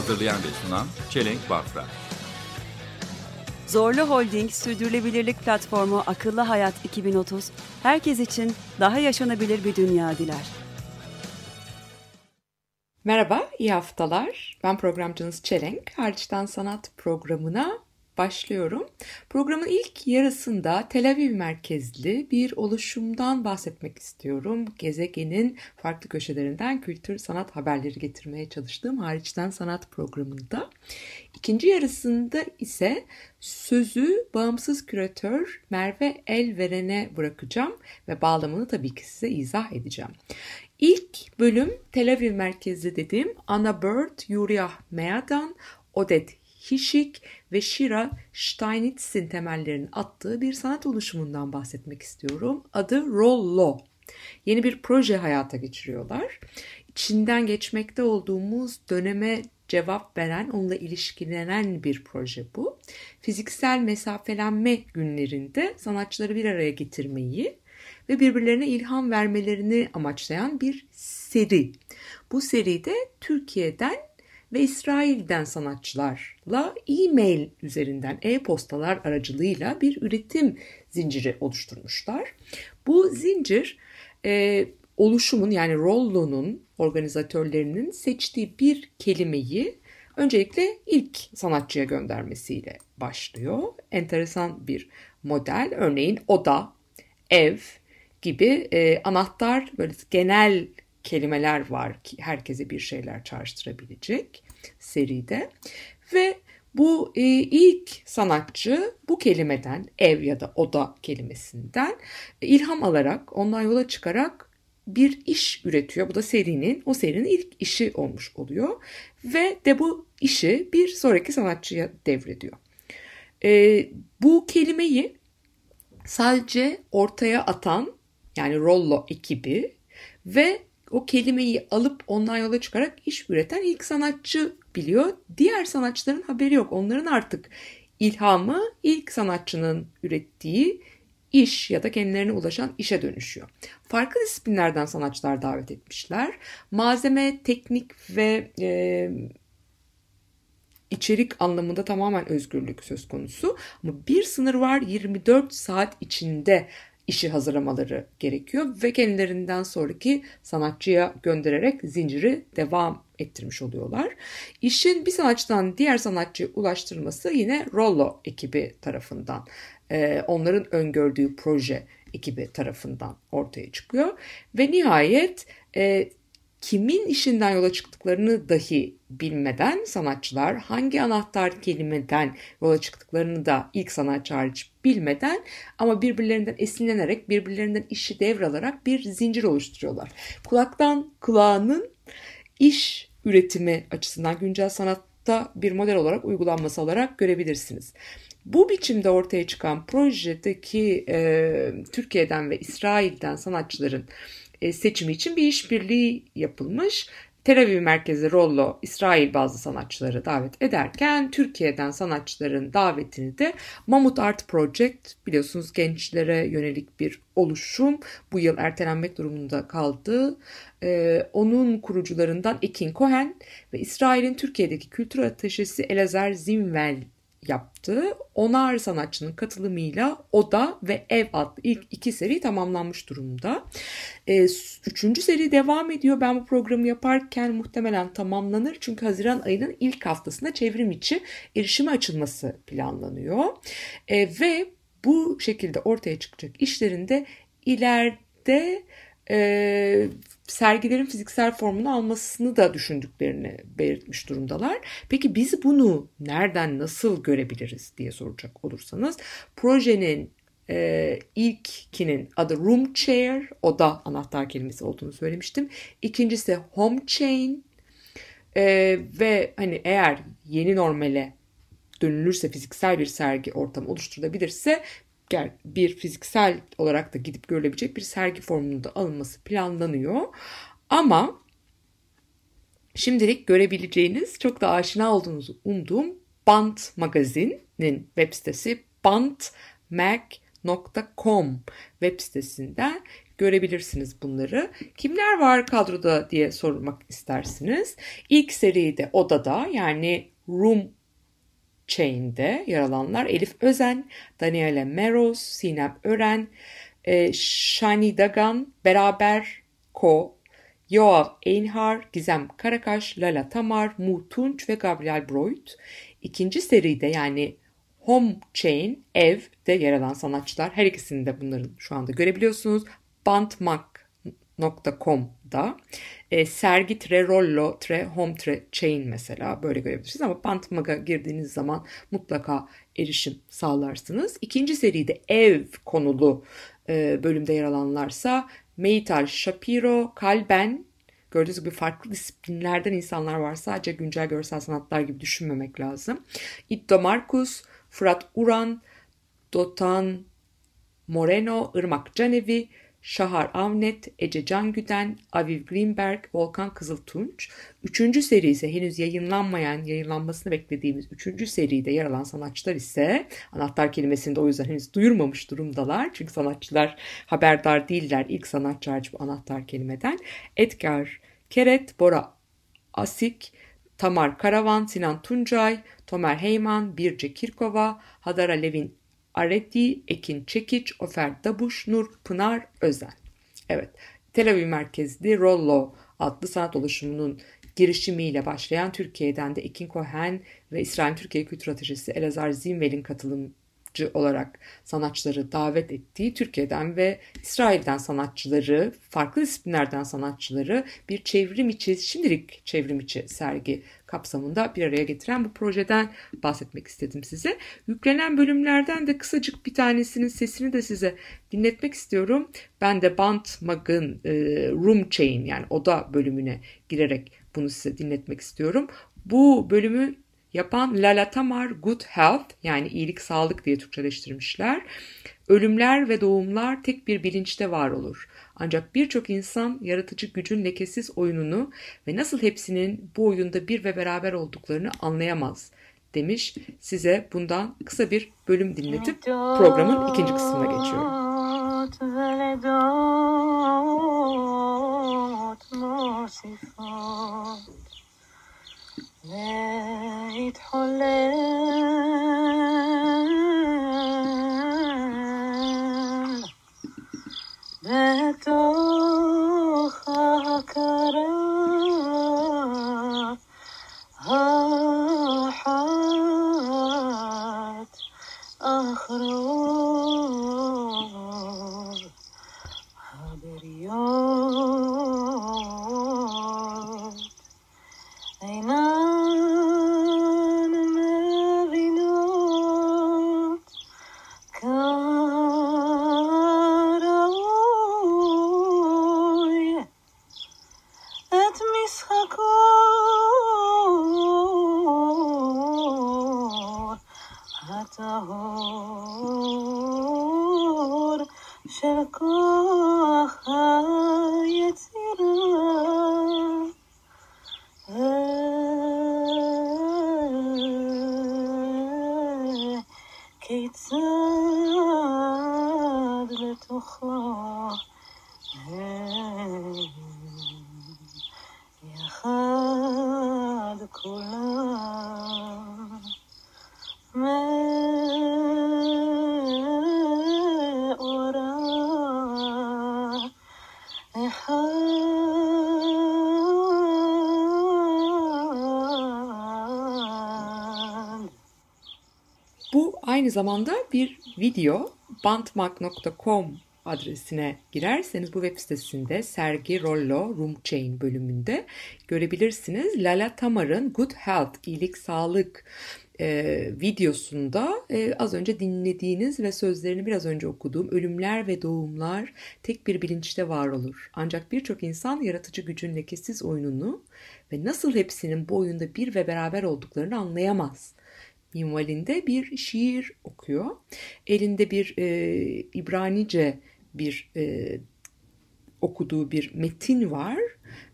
Hazırlayan ve sunan Çelenk Bafra. Zorlu Holding Sürdürülebilirlik Platformu Akıllı Hayat 2030, herkes için daha yaşanabilir bir dünya diler. Merhaba, iyi haftalar. Ben programcınız Çelenk. Hariçten Sanat programına başlıyorum. Programın ilk yarısında Tel Aviv merkezli bir oluşumdan bahsetmek istiyorum. Gezegenin farklı köşelerinden kültür sanat haberleri getirmeye çalıştığım Hariçten Sanat programında. İkinci yarısında ise sözü bağımsız küratör Merve Elveren'e bırakacağım ve bağlamını tabii ki size izah edeceğim. İlk bölüm Tel Aviv merkezli dediğim Anna Bird, Yuriah Meadan, Odette Hişik ve Shira Steinitz'in temellerini attığı bir sanat oluşumundan bahsetmek istiyorum. Adı Rollo. Yeni bir proje hayata geçiriyorlar. İçinden geçmekte olduğumuz döneme cevap veren, onunla ilişkilenen bir proje bu. Fiziksel mesafelenme günlerinde sanatçıları bir araya getirmeyi ve birbirlerine ilham vermelerini amaçlayan bir seri. Bu seride Türkiye'den ve İsrail'den sanatçılarla e-mail üzerinden e-postalar aracılığıyla bir üretim zinciri oluşturmuşlar. Bu zincir e, oluşumun yani Rollo'nun organizatörlerinin seçtiği bir kelimeyi öncelikle ilk sanatçıya göndermesiyle başlıyor. Enteresan bir model. Örneğin oda, ev gibi e, anahtar böyle genel kelimeler var ki herkese bir şeyler çağrıştırabilecek seride. Ve bu e, ilk sanatçı bu kelimeden ev ya da oda kelimesinden e, ilham alarak ondan yola çıkarak bir iş üretiyor. Bu da serinin o serinin ilk işi olmuş oluyor ve de bu işi bir sonraki sanatçıya devrediyor. E, bu kelimeyi sadece ortaya atan yani Rollo ekibi ve o kelimeyi alıp ondan yola çıkarak iş üreten ilk sanatçı biliyor. Diğer sanatçıların haberi yok. Onların artık ilhamı ilk sanatçının ürettiği iş ya da kendilerine ulaşan işe dönüşüyor. Farklı disiplinlerden sanatçılar davet etmişler. Malzeme, teknik ve e, içerik anlamında tamamen özgürlük söz konusu. Ama bir sınır var 24 saat içinde işi hazırlamaları gerekiyor ve kendilerinden sonraki sanatçıya göndererek zinciri devam ettirmiş oluyorlar. İşin bir sanatçıdan diğer sanatçıya ulaştırılması yine Rollo ekibi tarafından, onların öngördüğü proje ekibi tarafından ortaya çıkıyor. Ve nihayet kimin işinden yola çıktıklarını dahi bilmeden sanatçılar hangi anahtar kelimeden yola çıktıklarını da ilk sanatçı hariç bilmeden ama birbirlerinden esinlenerek birbirlerinden işi devralarak bir zincir oluşturuyorlar. Kulaktan kulağının iş üretimi açısından güncel sanatta bir model olarak uygulanması olarak görebilirsiniz. Bu biçimde ortaya çıkan projedeki e, Türkiye'den ve İsrail'den sanatçıların seçimi için bir işbirliği yapılmış. Tel Aviv merkezi Rollo İsrail bazı sanatçıları davet ederken Türkiye'den sanatçıların davetini de Mamut Art Project biliyorsunuz gençlere yönelik bir oluşum bu yıl ertelenmek durumunda kaldı. Ee, onun kurucularından Ekin Cohen ve İsrail'in Türkiye'deki kültür ateşesi Elazer Zimvel yaptı. Onar sanatçının katılımıyla Oda ve Ev adlı ilk iki seri tamamlanmış durumda. Ee, üçüncü seri devam ediyor. Ben bu programı yaparken muhtemelen tamamlanır. Çünkü Haziran ayının ilk haftasında çevrim içi erişime açılması planlanıyor. Ee, ve bu şekilde ortaya çıkacak işlerinde ileride e, sergilerin fiziksel formunu almasını da düşündüklerini belirtmiş durumdalar. Peki biz bunu nereden nasıl görebiliriz diye soracak olursanız projenin e, ilkinin adı Room Chair, o da anahtar kelimesi olduğunu söylemiştim. İkincisi Home Chain Ee, ve hani eğer yeni normale dönülürse fiziksel bir sergi ortamı oluşturulabilirse bir fiziksel olarak da gidip görülebilecek bir sergi formunda alınması planlanıyor. Ama şimdilik görebileceğiniz çok da aşina olduğunuzu umduğum Bant Magazin'in web sitesi bantmag.com web sitesinden görebilirsiniz bunları. Kimler var kadroda diye sormak istersiniz. İlk seride odada yani Room Chain'de yer alanlar Elif Özen, Daniela Meros, Sinem Ören, e, Shani Dagan, Beraber Ko, Yoav Einhar, Gizem Karakaş, Lala Tamar, Mu Tunç ve Gabriel Broit. İkinci seride yani Home Chain, Ev'de yer alan sanatçılar. Her ikisini de bunların şu anda görebiliyorsunuz. Bantmak.com'da e, sergi tre rollo tre home tre chain mesela böyle görebilirsiniz ama Bantmag'a girdiğiniz zaman mutlaka erişim sağlarsınız. İkinci seride ev konulu e, bölümde yer alanlarsa Meital Shapiro, Kalben, Gördüğünüz gibi farklı disiplinlerden insanlar var. Sadece güncel görsel sanatlar gibi düşünmemek lazım. Itto Marcus, Fırat Uran, Dotan Moreno, Irmak Canevi, Şahar Avnet, Ece Cangüden, Aviv Greenberg, Volkan Kızıltunç. Üçüncü seri ise henüz yayınlanmayan, yayınlanmasını beklediğimiz üçüncü seride yer alan sanatçılar ise anahtar kelimesini de o yüzden henüz duyurmamış durumdalar. Çünkü sanatçılar haberdar değiller ilk sanatçı bu anahtar kelimeden. Edgar Keret, Bora Asik, Tamar Karavan, Sinan Tuncay, Tomer Heyman, Birce Kirkova, Hadara Levin Areti, Ekin Çekiç, Ofer Dabuş, Nur Pınar Özen. Evet, Tel Aviv merkezli Rollo adlı sanat oluşumunun girişimiyle başlayan Türkiye'den de Ekin Cohen ve İsrail Türkiye Kültür Ateşesi Elazar Zimvel'in katılımcı olarak sanatçıları davet ettiği Türkiye'den ve İsrail'den sanatçıları, farklı disiplinlerden sanatçıları bir çevrim içi, şimdilik çevrim içi sergi kapsamında bir araya getiren bu projeden bahsetmek istedim size. Yüklenen bölümlerden de kısacık bir tanesinin sesini de size dinletmek istiyorum. Ben de Bant Mag'ın e, Room Chain yani oda bölümüne girerek bunu size dinletmek istiyorum. Bu bölümü yapan Lala Tamar Good Health yani iyilik sağlık diye Türkçeleştirmişler. Ölümler ve doğumlar tek bir bilinçte var olur. Ancak birçok insan yaratıcı gücün lekesiz oyununu ve nasıl hepsinin bu oyunda bir ve beraber olduklarını anlayamaz demiş. Size bundan kısa bir bölüm dinletip programın ikinci kısmına geçiyorum. ולדות מוסיפות להתחולל aynı zamanda bir video bantmark.com adresine girerseniz bu web sitesinde sergi Rollo Room Chain bölümünde görebilirsiniz. Lala Tamar'ın Good Health, iyilik, sağlık e, videosunda e, az önce dinlediğiniz ve sözlerini biraz önce okuduğum ölümler ve doğumlar tek bir bilinçte var olur. Ancak birçok insan yaratıcı gücün lekesiz oyununu ve nasıl hepsinin bu oyunda bir ve beraber olduklarını anlayamaz minvalinde bir şiir okuyor. Elinde bir e, İbranice bir e, okuduğu bir metin var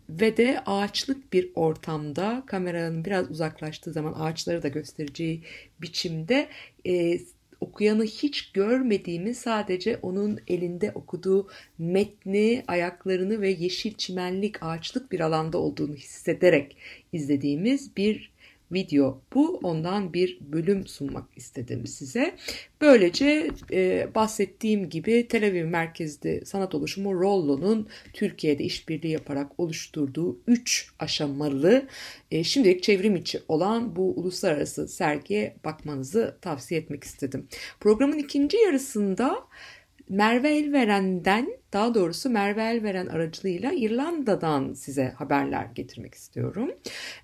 ve de ağaçlık bir ortamda kameranın biraz uzaklaştığı zaman ağaçları da göstereceği biçimde e, okuyanı hiç görmediğimi sadece onun elinde okuduğu metni, ayaklarını ve yeşil çimenlik ağaçlık bir alanda olduğunu hissederek izlediğimiz bir video bu. Ondan bir bölüm sunmak istedim size. Böylece e, bahsettiğim gibi Tel Aviv merkezli sanat oluşumu Rollo'nun Türkiye'de işbirliği yaparak oluşturduğu 3 aşamalı e, şimdilik çevrim içi olan bu uluslararası sergiye bakmanızı tavsiye etmek istedim. Programın ikinci yarısında Merve Elveren'den daha doğrusu Merve Elveren aracılığıyla İrlanda'dan size haberler getirmek istiyorum.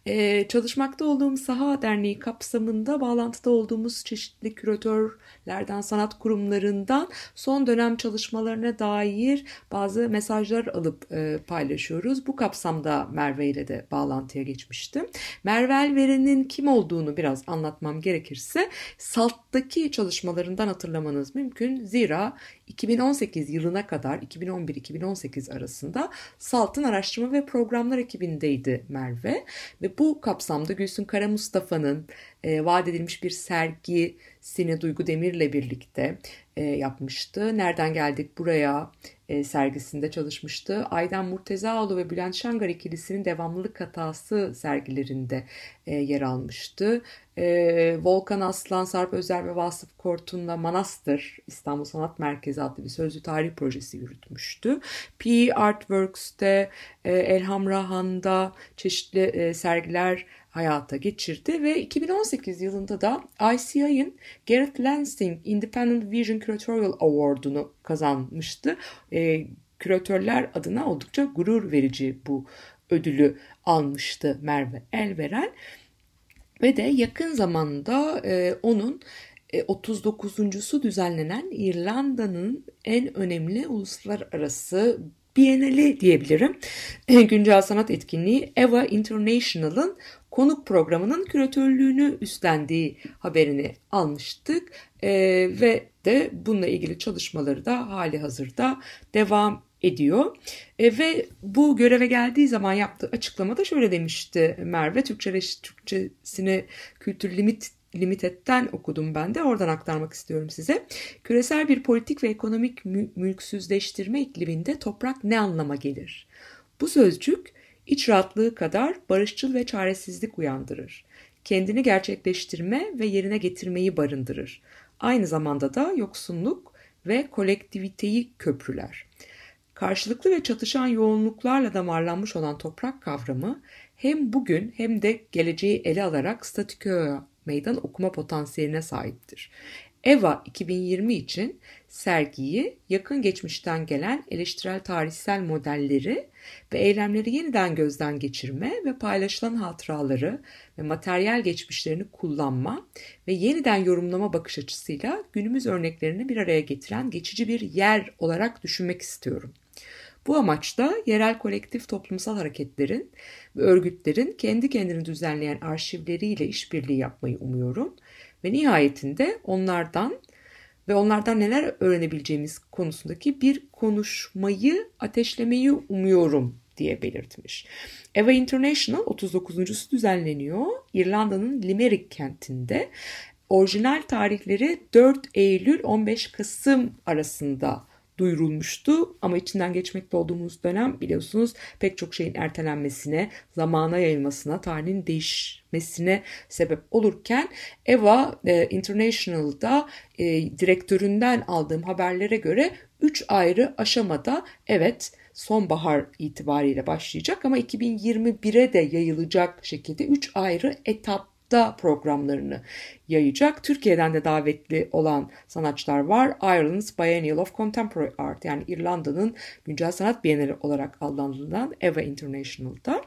Ee, çalışmakta olduğum Saha Derneği kapsamında bağlantıda olduğumuz çeşitli küratörlerden, sanat kurumlarından son dönem çalışmalarına dair bazı mesajlar alıp e, paylaşıyoruz. Bu kapsamda Merve ile de bağlantıya geçmiştim. Merve Elveren'in kim olduğunu biraz anlatmam gerekirse SALT'taki çalışmalarından hatırlamanız mümkün. Zira 2018 yılına kadar 2011-2018 arasında SALT'ın araştırma ve programlar ekibindeydi Merve. Ve bu kapsamda Gülsün Kara Mustafa'nın e, vaat edilmiş bir sergisini Duygu Demir'le birlikte e, yapmıştı. Nereden geldik buraya e, sergisinde çalışmıştı. Aydan Murtezaoğlu ve Bülent Şangar ikilisinin devamlılık hatası sergilerinde e, yer almıştı. E, Volkan Aslan, Sarp Özer ve Vasıf Kortun'la Manastır İstanbul Sanat Merkezi adlı bir sözlü tarih projesi yürütmüştü. P Artworks'te, e, Elham Rahan'da çeşitli e, sergiler hayata geçirdi ve 2018 yılında da ICI'nin Garrett Lansing Independent Vision Curatorial Award'unu kazanmıştı. E, küratörler adına oldukça gurur verici bu ödülü almıştı Merve Elveren. Ve de yakın zamanda e, onun 39.sü e, düzenlenen İrlanda'nın en önemli uluslararası Bienali diyebilirim. Güncel sanat etkinliği Eva International'ın konuk programının küratörlüğünü üstlendiği haberini almıştık. E, ve de bununla ilgili çalışmaları da hali hazırda devam ediyor. E, ve bu göreve geldiği zaman yaptığı açıklamada şöyle demişti Merve. Türkçe, Türkçesini kültür limit Limited'den okudum ben de oradan aktarmak istiyorum size. Küresel bir politik ve ekonomik mü mülksüzleştirme ikliminde toprak ne anlama gelir? Bu sözcük iç rahatlığı kadar barışçıl ve çaresizlik uyandırır. Kendini gerçekleştirme ve yerine getirmeyi barındırır. Aynı zamanda da yoksunluk ve kolektiviteyi köprüler. Karşılıklı ve çatışan yoğunluklarla damarlanmış olan toprak kavramı hem bugün hem de geleceği ele alarak statikoya meydan okuma potansiyeline sahiptir. EVA 2020 için sergiyi yakın geçmişten gelen eleştirel tarihsel modelleri ve eylemleri yeniden gözden geçirme ve paylaşılan hatıraları ve materyal geçmişlerini kullanma ve yeniden yorumlama bakış açısıyla günümüz örneklerini bir araya getiren geçici bir yer olarak düşünmek istiyorum. Bu amaçla yerel kolektif toplumsal hareketlerin ve örgütlerin kendi kendini düzenleyen arşivleriyle işbirliği yapmayı umuyorum ve nihayetinde onlardan ve onlardan neler öğrenebileceğimiz konusundaki bir konuşmayı ateşlemeyi umuyorum diye belirtmiş. Eva International 39.sü düzenleniyor. İrlanda'nın Limerick kentinde. Orijinal tarihleri 4 Eylül 15 Kasım arasında duyurulmuştu. Ama içinden geçmekte olduğumuz dönem biliyorsunuz pek çok şeyin ertelenmesine, zamana yayılmasına, tarihin değişmesine sebep olurken Eva e, International'da e, direktöründen aldığım haberlere göre 3 ayrı aşamada evet sonbahar itibariyle başlayacak ama 2021'e de yayılacak şekilde 3 ayrı etap hafta programlarını yayacak. Türkiye'den de davetli olan sanatçılar var. Ireland's Biennial of Contemporary Art yani İrlanda'nın güncel sanat bienali olarak adlandırılan EVA International'da.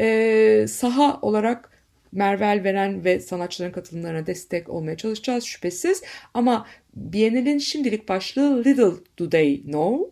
Ee, saha olarak Mervel veren ve sanatçıların katılımlarına destek olmaya çalışacağız şüphesiz. Ama Biennale'in şimdilik başlığı Little Do They Know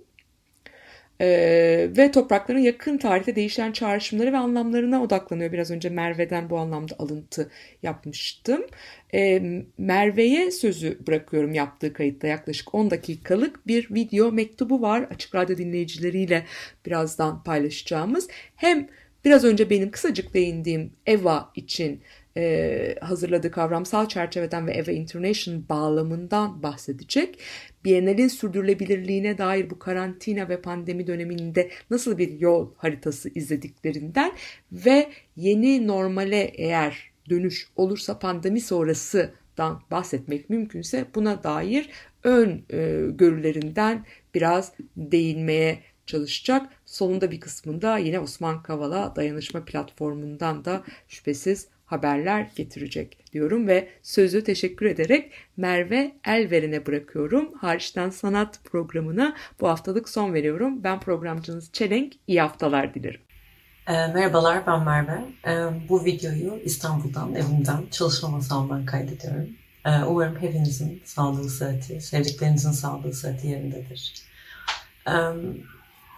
ee, ve toprakların yakın tarihte değişen çağrışımları ve anlamlarına odaklanıyor. Biraz önce Merve'den bu anlamda alıntı yapmıştım. Ee, Merve'ye sözü bırakıyorum yaptığı kayıtta yaklaşık 10 dakikalık bir video mektubu var. Açık Radyo dinleyicileriyle birazdan paylaşacağımız. Hem biraz önce benim kısacık değindiğim EVA için e, hazırladığı kavramsal çerçeveden ve EVA International bağlamından bahsedecek. Biennial'in sürdürülebilirliğine dair bu karantina ve pandemi döneminde nasıl bir yol haritası izlediklerinden ve yeni normale eğer dönüş olursa pandemi sonrasıdan bahsetmek mümkünse buna dair ön e, görülerinden biraz değinmeye çalışacak. Sonunda bir kısmında yine Osman Kavala dayanışma platformundan da şüphesiz haberler getirecek diyorum ve sözü teşekkür ederek Merve Elveren'e bırakıyorum. Hariçten Sanat programına bu haftalık son veriyorum. Ben programcınız Çelenk. İyi haftalar dilerim. E, merhabalar ben Merve. E, bu videoyu İstanbul'dan, evimden, çalışma masamdan kaydediyorum. E, umarım hepinizin sağlığı, sıhhati, sevdiklerinizin sağlığı, sıhhati yerindedir. E,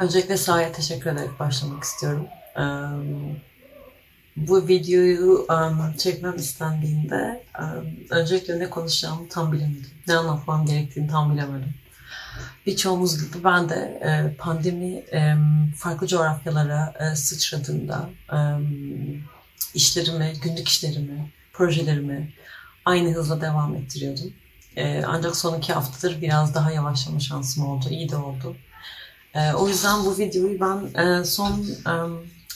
öncelikle sahaya teşekkür ederek başlamak istiyorum. E, bu videoyu um, çekmem istendiğinde um, öncelikle ne konuşacağımı tam bilemedim. Ne anlatmam gerektiğini tam bilemedim. Birçoğumuz gibi ben de e, pandemi e, farklı coğrafyalara e, sıçradığında e, işlerimi, günlük işlerimi, projelerimi aynı hızla devam ettiriyordum. E, ancak son iki haftadır biraz daha yavaşlama şansım oldu. İyi de oldu. E, o yüzden bu videoyu ben e, son e,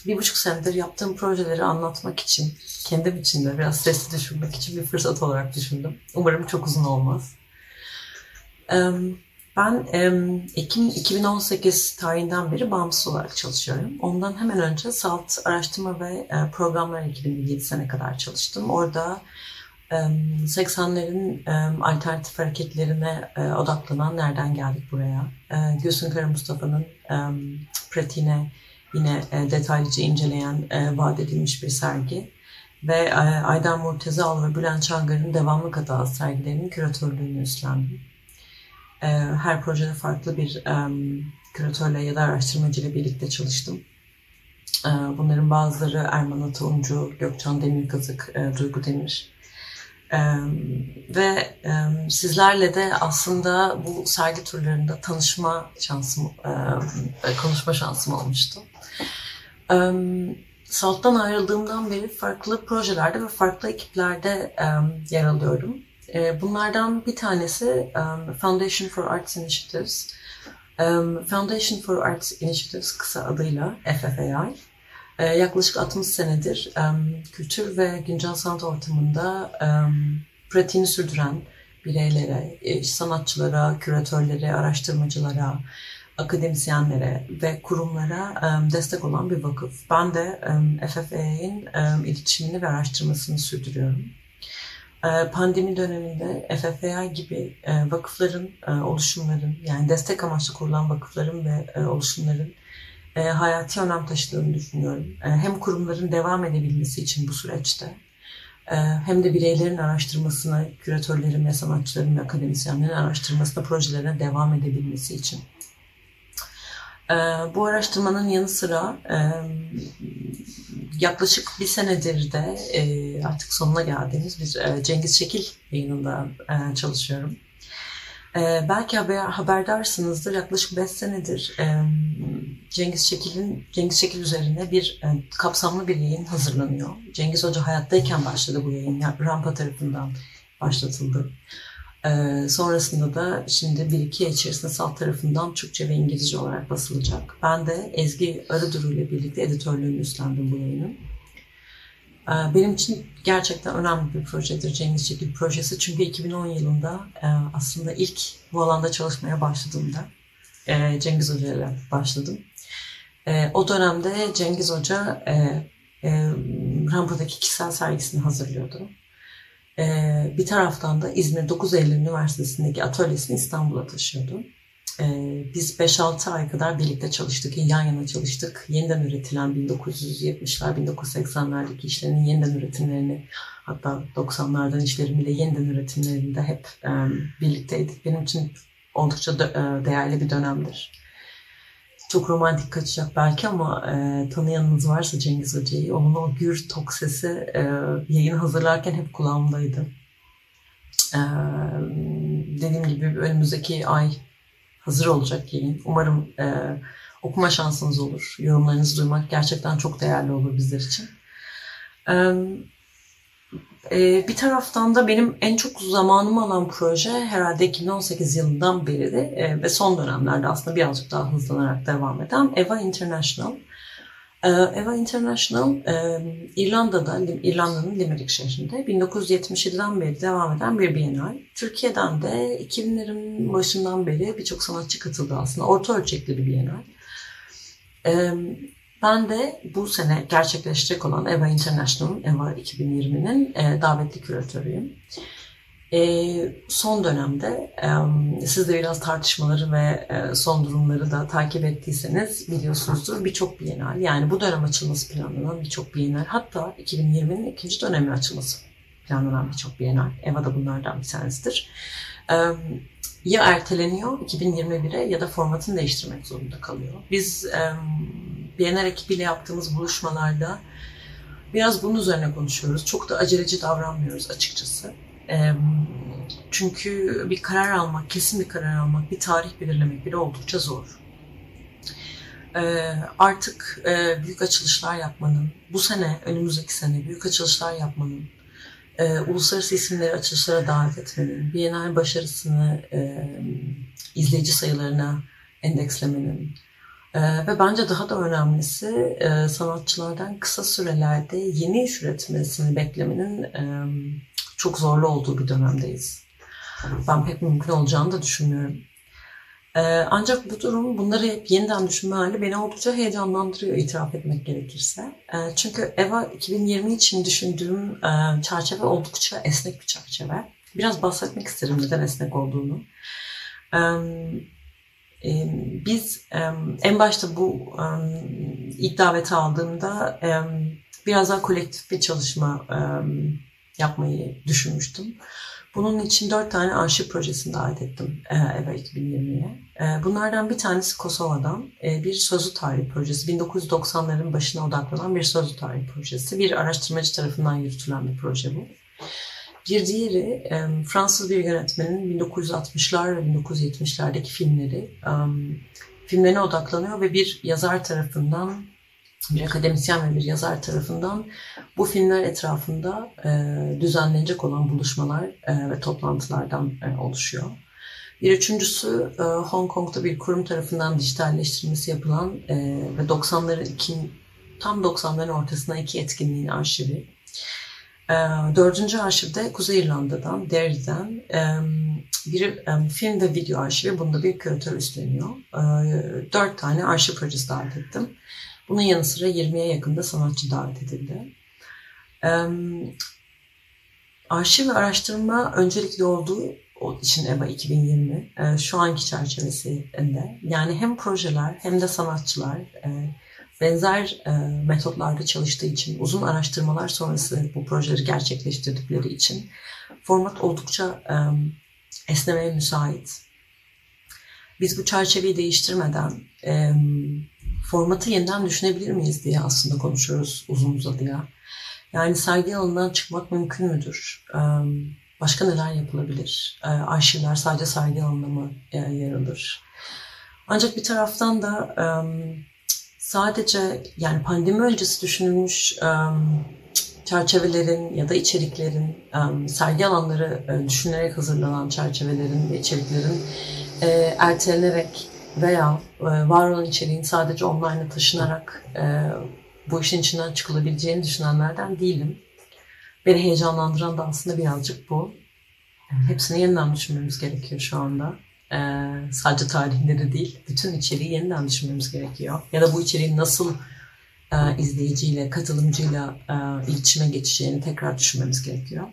bir buçuk senedir yaptığım projeleri anlatmak için, kendim için de biraz sesli düşünmek için bir fırsat olarak düşündüm. Umarım çok uzun olmaz. Ben Ekim 2018 tarihinden beri bağımsız olarak çalışıyorum. Ondan hemen önce SALT araştırma ve programlar ekibinde 7 sene kadar çalıştım. Orada 80'lerin alternatif hareketlerine odaklanan Nereden Geldik Buraya, Gülsün Kara Mustafa'nın pratiğine yine e, detaylıca inceleyen e, vaat edilmiş bir sergi. Ve e, Aydan Murtezaoğlu ve Bülent Çangar'ın devamlı katağı sergilerinin küratörlüğünü üstlendim. E, her projede farklı bir küratörle ya da araştırmacıyla birlikte çalıştım. Bunların bazıları Erman Atauncu, Gökçen Demirkazık, Duygu Demir. Ve sizlerle de aslında bu sergi turlarında tanışma şansım, e, konuşma şansım olmuştu. Salt'tan ayrıldığımdan beri farklı projelerde ve farklı ekiplerde yer alıyorum. E, bunlardan bir tanesi Foundation for Arts Initiatives. Foundation for Arts Initiatives kısa adıyla FFAI. Ee, yaklaşık 60 senedir kültür ve güncel sanat ortamında pratiğini sürdüren bireylere, e, sanatçılara, küratörlere, araştırmacılara, akademisyenlere ve kurumlara destek olan bir vakıf. Ben de FFA'nin iletişimini ve araştırmasını sürdürüyorum. Ee, pandemi döneminde FFA gibi e, vakıfların, e, oluşumların yani destek amaçlı kurulan vakıfların ve oluşumların e, hayati önem taşıdığını düşünüyorum. E, hem kurumların devam edebilmesi için bu süreçte e, hem de bireylerin araştırmasına, küratörlerin ve sanatçıların ve akademisyenlerin araştırmasına, projelerine devam edebilmesi için. E, bu araştırmanın yanı sıra e, yaklaşık bir senedir de e, artık sonuna geldiğimiz bir e, Cengiz Şekil yayınında e, çalışıyorum. Ee, belki haber, haberdarsınızdır. Yaklaşık 5 senedir e, Cengiz Şekil'in Cengiz Şekil üzerine bir e, kapsamlı bir yayın hazırlanıyor. Cengiz Hoca hayattayken başladı bu yayın. Rampa tarafından başlatıldı. E, sonrasında da şimdi bir iki ay içerisinde salt tarafından Türkçe ve İngilizce olarak basılacak. Ben de Ezgi Arıduru ile birlikte editörlüğünü üstlendim bu yayının. Ee, benim için gerçekten önemli bir projedir Cengiz Çekil projesi. Çünkü 2010 yılında e, aslında ilk bu alanda çalışmaya başladığımda e, Cengiz Hoca ile başladım. E, o dönemde Cengiz Hoca Rampa'daki kişisel sergisini hazırlıyordu. Bir taraftan da İzmir 9 Eylül Üniversitesi'ndeki atölyesini İstanbul'a taşıyordu. E, biz 5-6 ay kadar birlikte çalıştık, yan yana çalıştık. Yeniden üretilen 1970'ler, 1980'lerdeki işlerin yeniden üretimlerini hatta 90'lardan işlerin bile yeniden üretimlerinde hep e, birlikteydik. Benim için oldukça dö- e, değerli bir dönemdir. Çok romantik kaçacak belki ama e, tanıyanınız varsa Cengiz Hoca'yı, onun o gür tok sesi e, yayın hazırlarken hep kulağımdaydı. E, dediğim gibi önümüzdeki ay hazır olacak yayın. Umarım e, okuma şansınız olur. Yorumlarınızı duymak gerçekten çok değerli olur bizler için. Ee, bir taraftan da benim en çok zamanımı alan proje herhalde 2018 yılından beri de e, ve son dönemlerde aslında birazcık daha hızlanarak devam eden Eva International. Ee, Eva International e, İrlanda'da, İrlanda'nın Limerick şehrinde 1977'den beri devam eden bir bienal. Türkiye'den de 2000'lerin başından beri birçok sanatçı katıldı aslında. Orta ölçekli bir bienal. Ee, ben de bu sene gerçekleşecek olan EVA International'ın, EVA 2020'nin e, davetli küratörüyüm. E, son dönemde e, siz de biraz tartışmaları ve e, son durumları da takip ettiyseniz biliyorsunuzdur birçok bienal yani bu dönem açılması planlanan birçok bienal hatta 2020'nin ikinci dönemi açılması planlanan birçok bienal. EVA da bunlardan bir tanesidir. E, ya erteleniyor 2021'e ya da formatını değiştirmek zorunda kalıyor. Biz e, Bienal ekibiyle yaptığımız buluşmalarda biraz bunun üzerine konuşuyoruz. Çok da aceleci davranmıyoruz açıkçası. Çünkü bir karar almak, kesin bir karar almak, bir tarih belirlemek bile oldukça zor. Artık büyük açılışlar yapmanın, bu sene, önümüzdeki sene büyük açılışlar yapmanın, uluslararası isimleri açılışlara davet etmenin, Bienal başarısını izleyici sayılarına endekslemenin e, ve bence daha da önemlisi e, sanatçılardan kısa sürelerde yeni iş üretmesini beklemenin e, çok zorlu olduğu bir dönemdeyiz. Ben pek mümkün olacağını da düşünmüyorum. E, ancak bu durum, bunları hep yeniden düşünme hali beni oldukça heyecanlandırıyor itiraf etmek gerekirse. E, çünkü EVA 2020 için düşündüğüm e, çerçeve oldukça esnek bir çerçeve. Biraz bahsetmek isterim neden esnek olduğunu. E, e, biz e, en başta bu ilk daveti aldığımda biraz daha kolektif bir çalışma yapmayı düşünmüştüm. Bunun için dört tane arşiv projesini davet ettim e, EVA 2020'ye. E, bunlardan bir tanesi Kosova'dan e, bir sözlü tarih projesi. 1990'ların başına odaklanan bir sözlü tarih projesi. Bir araştırmacı tarafından yürütülen bir proje bu. Bir diğeri Fransız bir yönetmenin 1960'lar ve 1970'lerdeki filmleri, filmlerine odaklanıyor ve bir yazar tarafından, bir akademisyen ve bir yazar tarafından bu filmler etrafında e, düzenlenecek olan buluşmalar e, ve toplantılardan e, oluşuyor. Bir üçüncüsü e, Hong Kong'da bir kurum tarafından dijitalleştirilmesi yapılan e, ve 90'ların iki, tam 90'ların ortasına iki etkinliğin arşivi. E, dördüncü arşivde Kuzey İrlanda'dan, Derry'den e, bir e, film ve video arşivi. Bunda bir küratör üstleniyor. E, dört tane arşiv projesi davet ettim. Bunun yanı sıra 20'ye yakında sanatçı davet edildi. Arşiv ve araştırma öncelikli olduğu için EBA 2020 e, şu anki çerçevesinde yani hem projeler hem de sanatçılar e, benzer e, metotlarda çalıştığı için uzun araştırmalar sonrası bu projeleri gerçekleştirdikleri için format oldukça esnemeye müsait. Biz bu çerçeveyi değiştirmeden formatı yeniden düşünebilir miyiz diye aslında konuşuyoruz uzun uzadıya. Yani sergi alanından çıkmak mümkün müdür? Başka neler yapılabilir? Arşivler sadece sergi alanında mı yer alır? Ancak bir taraftan da sadece yani pandemi öncesi düşünülmüş çerçevelerin ya da içeriklerin, sergi alanları düşünülerek hazırlanan çerçevelerin ve içeriklerin ertelenerek veya e, var olan içeriğin sadece online'a taşınarak e, bu işin içinden çıkılabileceğini düşünenlerden değilim. Beni heyecanlandıran da aslında birazcık bu. Hepsini yeniden düşünmemiz gerekiyor şu anda. Ee, sadece tarihleri değil, bütün içeriği yeniden düşünmemiz gerekiyor. Ya da bu içeriğin nasıl e, izleyiciyle, katılımcıyla e, iletişime geçeceğini tekrar düşünmemiz gerekiyor.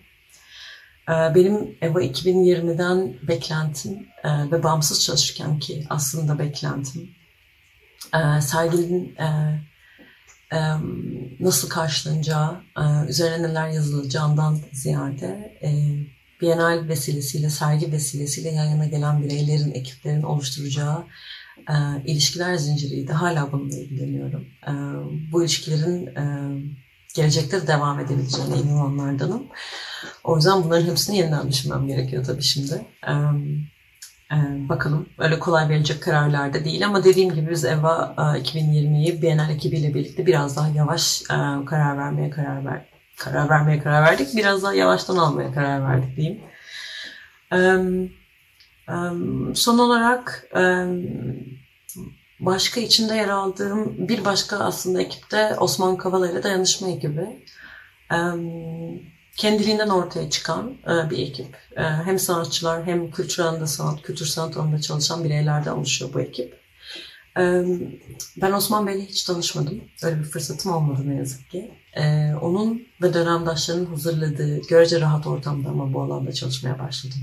E, benim EVA 2020'den beklentim e, ve bağımsız çalışırken ki aslında beklentim e, serginin e, nasıl karşılanacağı, üzerine neler yazılacağından ziyade Bienal vesilesiyle, sergi vesilesiyle yan yana gelen bireylerin, ekiplerin oluşturacağı ilişkiler zinciriydi. Hala bununla ilgileniyorum. Bu ilişkilerin gelecekte de devam edebileceğine inananlardanım. O yüzden bunların hepsini yeniden düşünmem gerekiyor tabii şimdi. E, e, bakalım öyle kolay verilecek kararlar da değil ama dediğim gibi biz EVA e, 2020'yi Bienal ekibiyle birlikte biraz daha yavaş e, karar vermeye karar ver karar vermeye karar verdik. Biraz daha yavaştan almaya karar verdik diyeyim. Son olarak başka içinde yer aldığım bir başka aslında ekipte Osman Kavala Dayanışma ekibi. Kendiliğinden ortaya çıkan e, bir ekip. E, hem sanatçılar hem kültür alanında sanat, kültür sanat alanında çalışan bireylerden oluşuyor bu ekip. Ben Osman Bey'le hiç tanışmadım. Öyle bir fırsatım olmadı ne yazık ki. E, onun ve dönemdaşlarının hazırladığı görece rahat ortamda ama bu alanda çalışmaya başladım.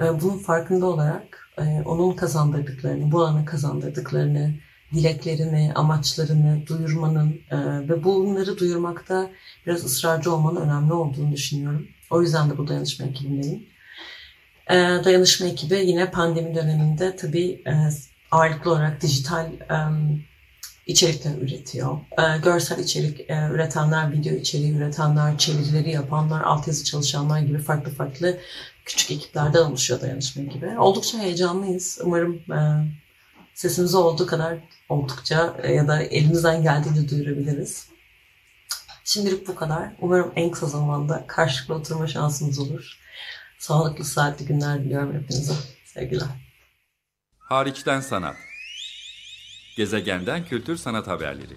Bunun farkında olarak onun kazandırdıklarını, bu alana kazandırdıklarını, dileklerini, amaçlarını duyurmanın e, ve bunları duyurmakta biraz ısrarcı olmanın önemli olduğunu düşünüyorum. O yüzden de bu dayanışma ekibindeyim. E, dayanışma ekibi yine pandemi döneminde tabii e, ağırlıklı olarak dijital e, içerikler üretiyor. E, görsel içerik e, üretenler, video içeriği üretenler, çevirileri yapanlar, altyazı çalışanlar gibi farklı farklı küçük ekiplerden oluşuyor dayanışma ekibi. Oldukça heyecanlıyız. Umarım e, sesimizi olduğu kadar oldukça e, ya da elimizden geldiğince duyurabiliriz. Şimdilik bu kadar. Umarım en kısa zamanda karşılıklı oturma şansımız olur. Sağlıklı, saatli günler diliyorum hepinize. Sevgiler. Hariçten sanat. Gezegenden kültür sanat haberleri.